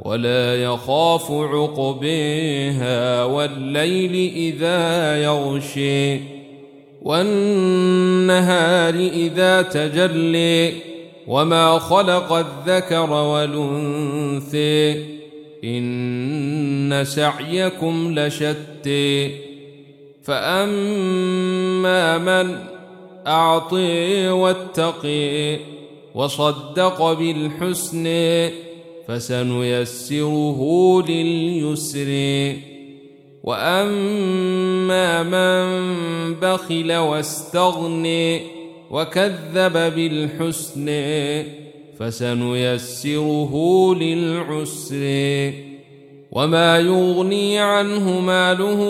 ولا يخاف عقبيها والليل إذا يغشي والنهار إذا تجلي وما خلق الذكر والأنثي إن سعيكم لشتي فأما من أعطي واتقي وصدق بالحسن فسنيسره لليسر. وأما من بخل واستغني وكذب بالحسن فسنيسره للعسر. وما يغني عنه ماله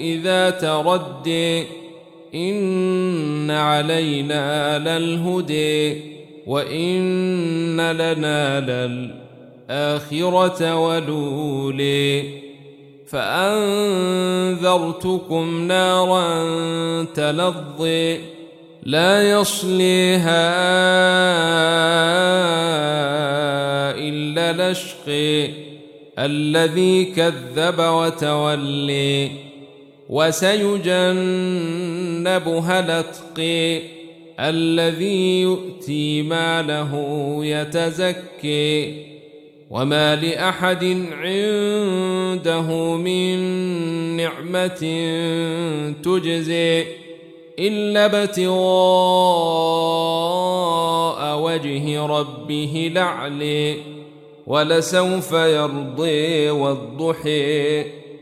إذا تردي إن علينا للهدي وان لنا للاخره ولولي فانذرتكم نارا تلظي لا يصليها الا لشقي الذي كذب وتولي وسيجنبها الاتقي الذي يؤتي ماله يتزكي وما لأحد عنده من نعمة تجزي إلا ابتغاء وجه ربه لعلي ولسوف يرضي والضحي